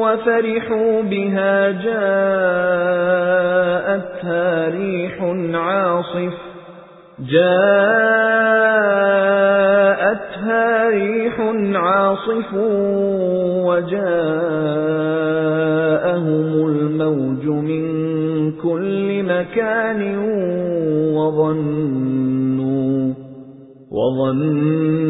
وَفَرِحُوا بِهَا جَاءَتْهَا رِيحٌ عَاصِفٌ. جَاءَتْهَا رِيحٌ عَاصِفٌ وَجَاءَهُمُ الْمَوْجُ مِنْ كُلِّ مَكَانٍ وَظَنُّوا وَظَنُّوا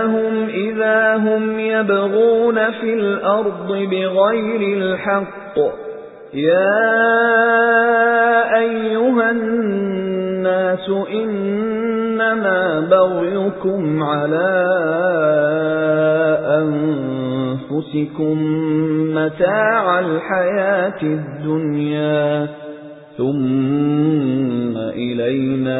أَنْجَاهُمْ إِذَا هُمْ يَبْغُونَ فِي الْأَرْضِ بِغَيْرِ الْحَقِّ. يَا أَيُّهَا النَّاسُ إِنَّمَا بَغْيُكُمْ عَلَى أَنفُسِكُم مَّتَاعَ الْحَيَاةِ الدُّنْيَا. ثُمَّ إِلَيْنَا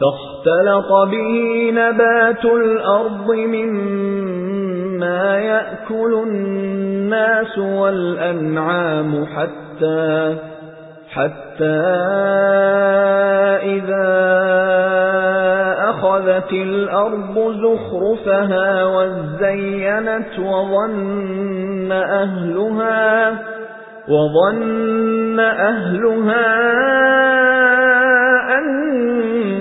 فاختلط به نبات الأرض مما يأكل الناس والأنعام حتى حتى إذا أخذت الأرض زخرفها وزينت وظن أهلها وظن أهلها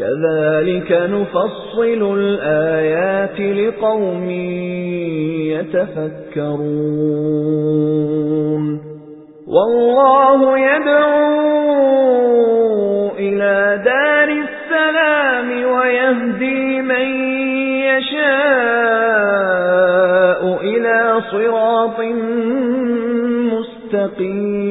كذلك نفصل الآيات لقوم يتفكرون. والله يدعو إلى دار السلام ويهدي من يشاء إلى صراط مستقيم.